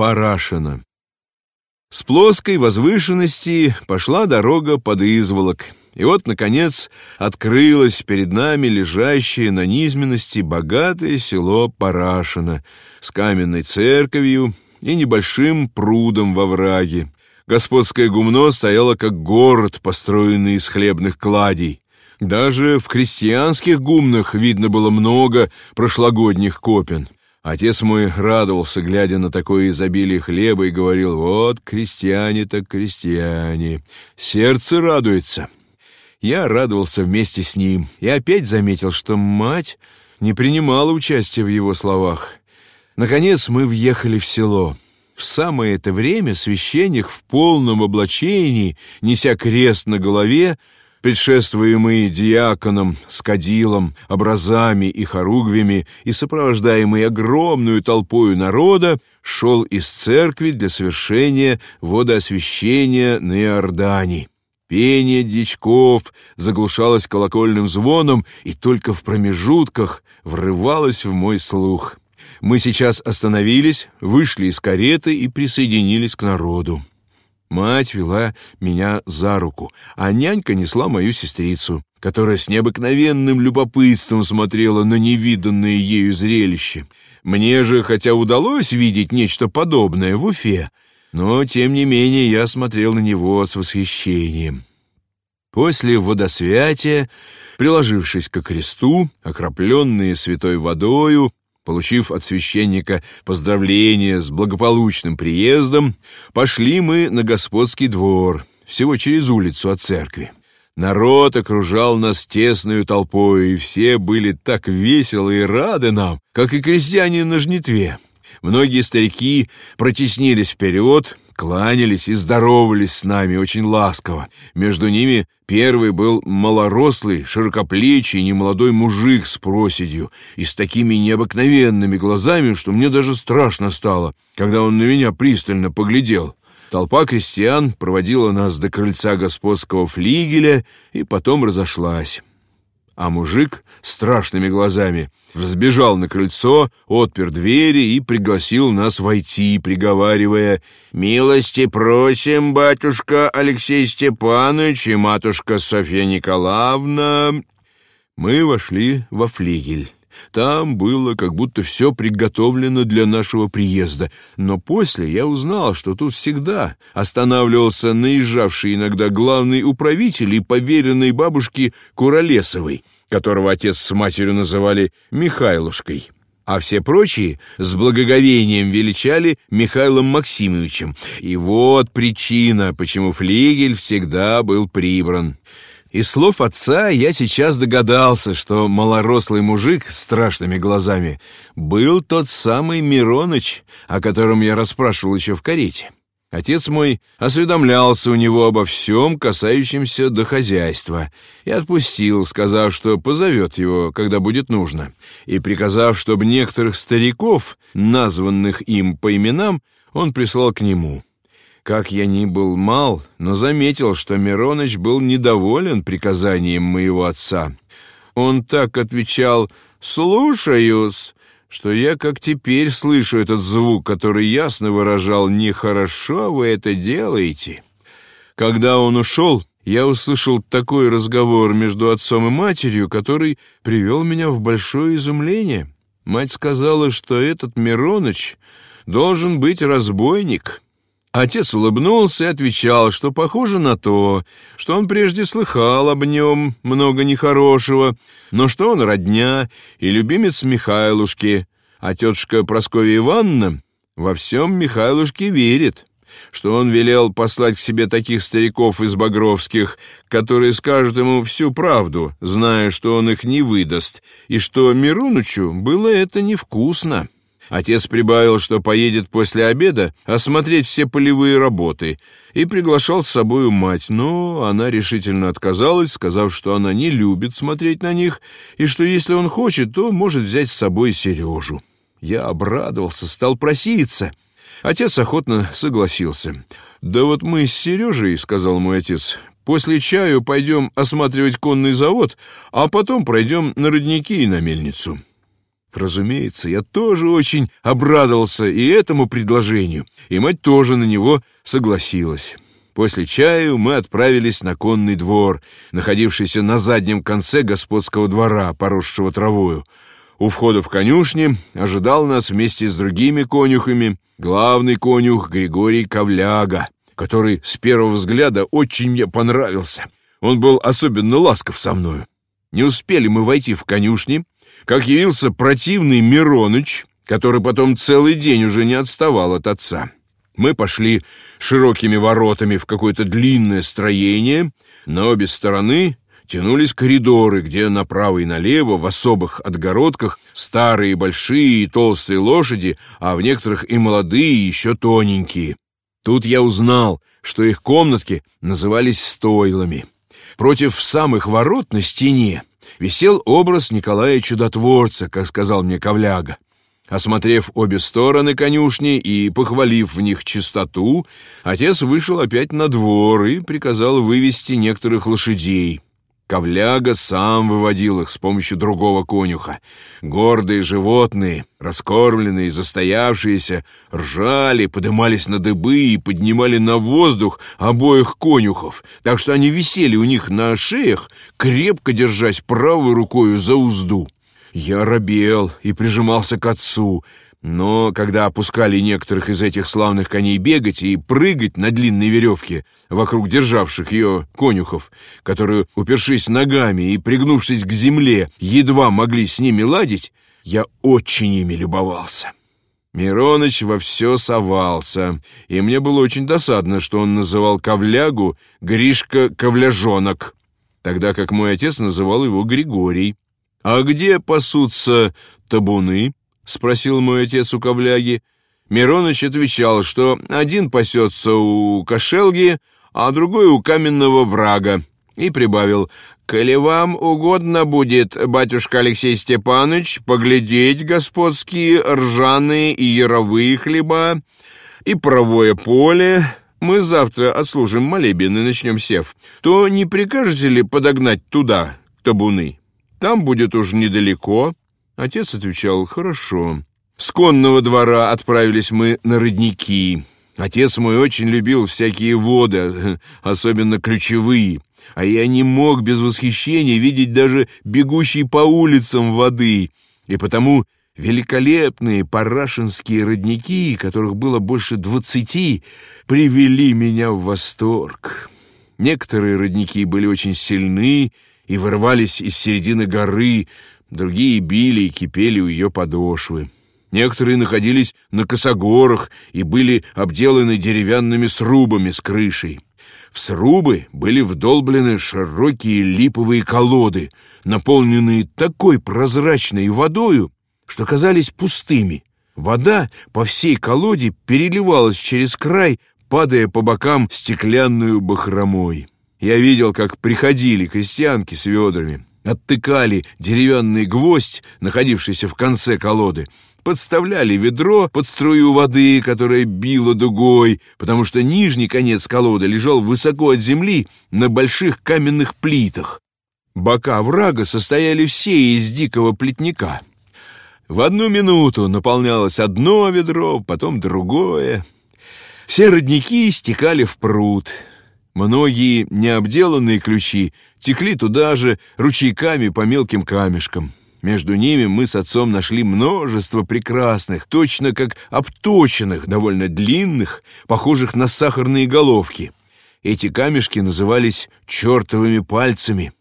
Парашина. С плоской возвышенности пошла дорога под изволок, и вот, наконец, открылось перед нами лежащее на низменности богатое село Парашино с каменной церковью и небольшим прудом во враге. Господское гумно стояло как город, построенный из хлебных кладей. Даже в крестьянских гумнах видно было много прошлогодних копен. Отец мой радовался, глядя на такое изобилие хлеба, и говорил, вот крестьяне так крестьяне, сердце радуется. Я радовался вместе с ним и опять заметил, что мать не принимала участия в его словах. Наконец мы въехали в село. В самое это время священник в полном облачении, неся крест на голове, предшествуемый диаконом с кадилом, образами и хоругвями и сопровождаемый огромную толпою народа, шел из церкви для совершения водоосвящения на Иордане. Пение дичков заглушалось колокольным звоном и только в промежутках врывалось в мой слух. Мы сейчас остановились, вышли из кареты и присоединились к народу. Мать вела меня за руку, а нянька несла мою сестрицу, которая с необыкновенным любопытством смотрела на невиданное ею зрелище. Мне же, хотя удалось видеть нечто подобное в Уфе, но, тем не менее, я смотрел на него с восхищением. После водосвятия, приложившись ко кресту, окропленные святой водою, Получив от священника поздравление с благополучным приездом, пошли мы на господский двор, всего через улицу от церкви. Народ окружал нас тесную толпой, и все были так веселы и рады нам, как и крестьяне на жнитве. Многие старики протеснились вперед, кланялись и здоровались с нами очень ласково. Между ними первый был малорослый, широкоплечий, немолодой мужик с проседью и с такими необыкновенными глазами, что мне даже страшно стало, когда он на меня пристально поглядел. Толпа крестьян проводила нас до крыльца господского флигеля и потом разошлась а мужик страшными глазами взбежал на крыльцо, отпер двери и пригласил нас войти, приговаривая «Милости просим, батюшка Алексей Степанович и матушка Софья Николаевна». Мы вошли во флигель. Там было как будто все приготовлено для нашего приезда, но после я узнал, что тут всегда останавливался наезжавший иногда главный управитель и поверенный бабушки Куролесовой, которого отец с матерью называли Михайлушкой а все прочие с благоговением величали Михаилом Максимовичем. И вот причина, почему флигель всегда был прибран. Из слов отца я сейчас догадался, что малорослый мужик с страшными глазами был тот самый Мироныч, о котором я расспрашивал еще в карете. Отец мой осведомлялся у него обо всем, касающемся до хозяйства, и отпустил, сказав, что позовет его, когда будет нужно, и приказав, чтобы некоторых стариков, названных им по именам, он прислал к нему. Как я ни был мал, но заметил, что Мироныч был недоволен приказанием моего отца. Он так отвечал «слушаюсь», что я как теперь слышу этот звук, который ясно выражал «нехорошо вы это делаете». Когда он ушел, я услышал такой разговор между отцом и матерью, который привел меня в большое изумление. Мать сказала, что этот Мироныч должен быть разбойник. Отец улыбнулся и отвечал, что похоже на то, что он прежде слыхал об нем много нехорошего, но что он родня и любимец Михайлушки, а тетушка Прасковья Ивановна во всем Михайлушке верит, что он велел послать к себе таких стариков из Багровских, которые скажут ему всю правду, зная, что он их не выдаст, и что Миронычу было это невкусно. Отец прибавил, что поедет после обеда осмотреть все полевые работы, и приглашал с собою мать, но она решительно отказалась, сказав, что она не любит смотреть на них, и что если он хочет, то может взять с собой Сережу. Я обрадовался, стал проситься. Отец охотно согласился. «Да вот мы с Сережей, — сказал мой отец, — после чаю пойдем осматривать конный завод, а потом пройдем на родники и на мельницу». Разумеется, я тоже очень обрадовался и этому предложению, и мать тоже на него согласилась. После чаю мы отправились на конный двор, находившийся на заднем конце господского двора, поросшего травою. У входа в конюшни ожидал нас вместе с другими конюхами главный конюх Григорий Ковляга, который с первого взгляда очень мне понравился. Он был особенно ласков со мною. Не успели мы войти в конюшни, как явился противный Мироныч, который потом целый день уже не отставал от отца. Мы пошли широкими воротами в какое-то длинное строение. На обе стороны тянулись коридоры, где направо и налево в особых отгородках старые большие и толстые лошади, а в некоторых и молодые, еще тоненькие. Тут я узнал, что их комнатки назывались стойлами. Против самых ворот на стене висел образ Николая Чудотворца, как сказал мне Ковляга. Осмотрев обе стороны конюшни и похвалив в них чистоту, отец вышел опять на двор и приказал вывести некоторых лошадей. Ковляга сам выводил их с помощью другого конюха. Гордые животные, раскормленные, застоявшиеся, ржали, подымались на дыбы и поднимали на воздух обоих конюхов, так что они висели у них на шеях, крепко держась правой рукою за узду. Я робел и прижимался к отцу, но когда опускали некоторых из этих славных коней бегать и прыгать на длинной веревке вокруг державших ее конюхов, которые, упершись ногами и пригнувшись к земле, едва могли с ними ладить, я очень ими любовался. Мироныч во все совался, и мне было очень досадно, что он называл Ковлягу Гришка Ковляжонок, тогда как мой отец называл его Григорий. А где пасутся табуны? — спросил мой отец у Ковляги. Мироныч отвечал, что один пасется у кошелги, а другой у каменного врага, и прибавил, «Коли вам угодно будет, батюшка Алексей Степанович, поглядеть господские ржаные и яровые хлеба и правое поле, мы завтра отслужим молебен и начнем сев, то не прикажете ли подогнать туда табуны? Там будет уж недалеко, Отец отвечал «Хорошо». С конного двора отправились мы на родники. Отец мой очень любил всякие воды, особенно ключевые, а я не мог без восхищения видеть даже бегущие по улицам воды, и потому великолепные парашинские родники, которых было больше двадцати, привели меня в восторг. Некоторые родники были очень сильны и вырывались из середины горы, другие били и кипели у ее подошвы. Некоторые находились на косогорах и были обделаны деревянными срубами с крышей. В срубы были вдолблены широкие липовые колоды, наполненные такой прозрачной водою, что казались пустыми. Вода по всей колоде переливалась через край, падая по бокам стеклянную бахромой. Я видел, как приходили крестьянки с ведрами, оттыкали деревянный гвоздь, находившийся в конце колоды, подставляли ведро под струю воды, которая била дугой, потому что нижний конец колоды лежал высоко от земли на больших каменных плитах. Бока врага состояли все из дикого плетника. В одну минуту наполнялось одно ведро, потом другое. Все родники стекали в пруд — Многие необделанные ключи текли туда же ручейками по мелким камешкам. Между ними мы с отцом нашли множество прекрасных, точно как обточенных, довольно длинных, похожих на сахарные головки. Эти камешки назывались чертовыми пальцами.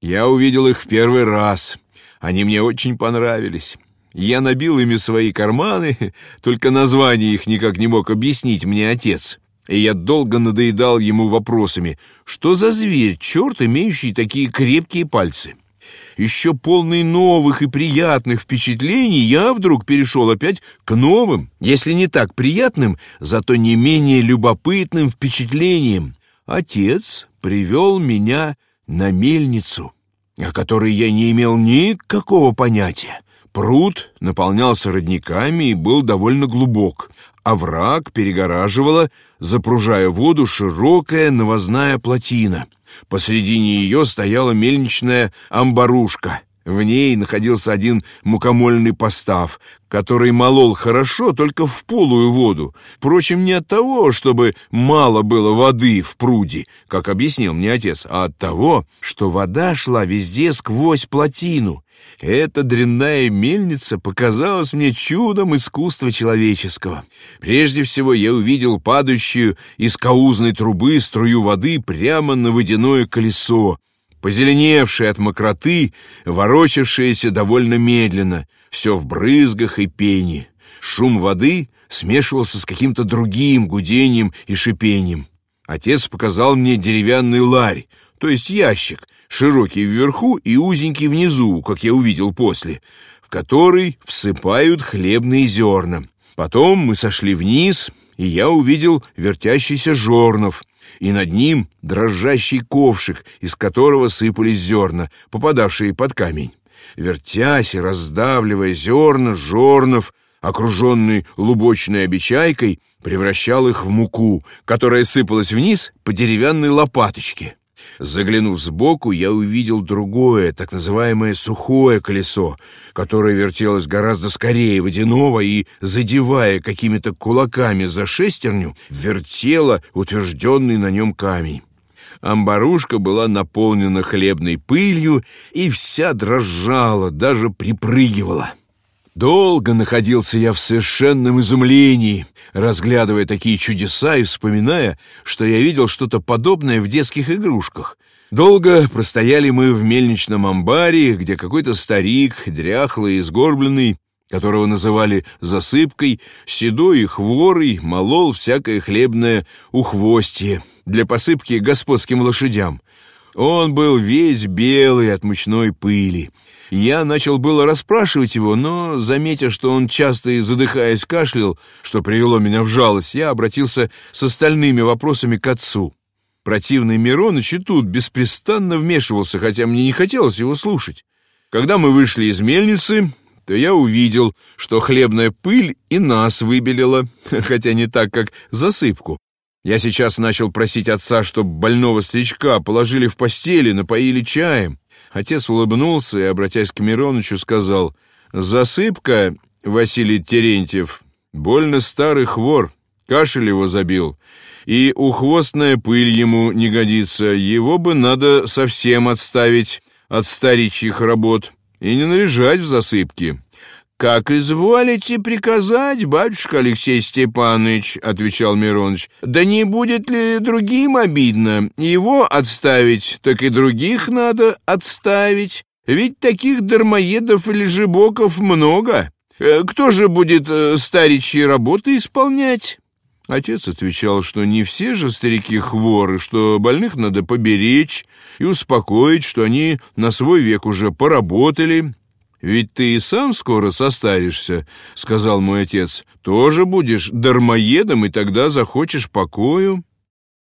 Я увидел их в первый раз. Они мне очень понравились. Я набил ими свои карманы, только название их никак не мог объяснить мне отец и я долго надоедал ему вопросами, что за зверь, черт, имеющий такие крепкие пальцы. Еще полный новых и приятных впечатлений, я вдруг перешел опять к новым, если не так приятным, зато не менее любопытным впечатлениям. Отец привел меня на мельницу, о которой я не имел никакого понятия. Пруд наполнялся родниками и был довольно глубок. Овраг а перегораживала, запружая воду, широкая навозная плотина. Посредине ее стояла мельничная амбарушка, В ней находился один мукомольный постав, который молол хорошо только в полую воду. Впрочем, не от того, чтобы мало было воды в пруде, как объяснил мне отец, а от того, что вода шла везде сквозь плотину. Эта дрянная мельница показалась мне чудом искусства человеческого. Прежде всего я увидел падающую из каузной трубы струю воды прямо на водяное колесо, позеленевшее от мокроты, ворочавшееся довольно медленно, все в брызгах и пене. Шум воды смешивался с каким-то другим гудением и шипением. Отец показал мне деревянный ларь, то есть ящик, широкий вверху и узенький внизу, как я увидел после, в который всыпают хлебные зерна. Потом мы сошли вниз, и я увидел вертящийся жорнов, и над ним дрожащий ковшик, из которого сыпались зерна, попадавшие под камень. Вертясь и раздавливая зерна, жорнов, окруженный лубочной обечайкой, превращал их в муку, которая сыпалась вниз по деревянной лопаточке. Заглянув сбоку, я увидел другое, так называемое сухое колесо, которое вертелось гораздо скорее водяного и, задевая какими-то кулаками за шестерню, вертело утвержденный на нем камень. Амбарушка была наполнена хлебной пылью и вся дрожала, даже припрыгивала. Долго находился я в совершенном изумлении, разглядывая такие чудеса и вспоминая, что я видел что-то подобное в детских игрушках. Долго простояли мы в мельничном амбаре, где какой-то старик, дряхлый и сгорбленный, которого называли засыпкой, седой и хворый, молол всякое хлебное ухвостье для посыпки господским лошадям. Он был весь белый от мучной пыли. Я начал было расспрашивать его, но, заметя, что он часто и задыхаясь кашлял, что привело меня в жалость, я обратился с остальными вопросами к отцу. Противный Мироныч и тут беспрестанно вмешивался, хотя мне не хотелось его слушать. Когда мы вышли из мельницы, то я увидел, что хлебная пыль и нас выбелила, хотя не так, как засыпку. Я сейчас начал просить отца, чтобы больного старичка положили в постели, напоили чаем. Отец улыбнулся и, обратясь к Миронычу, сказал, «Засыпка, Василий Терентьев, больно старый хвор, кашель его забил, и ухвостная пыль ему не годится, его бы надо совсем отставить от старичьих работ и не наряжать в засыпки». «Как изволите приказать, батюшка Алексей Степанович», — отвечал Мироныч. «Да не будет ли другим обидно? Его отставить, так и других надо отставить. Ведь таких дармоедов или жебоков много. Э, кто же будет э, старичьи работы исполнять?» Отец отвечал, что не все же старики хворы, что больных надо поберечь и успокоить, что они на свой век уже поработали, «Ведь ты и сам скоро состаришься», — сказал мой отец. «Тоже будешь дармоедом, и тогда захочешь покою».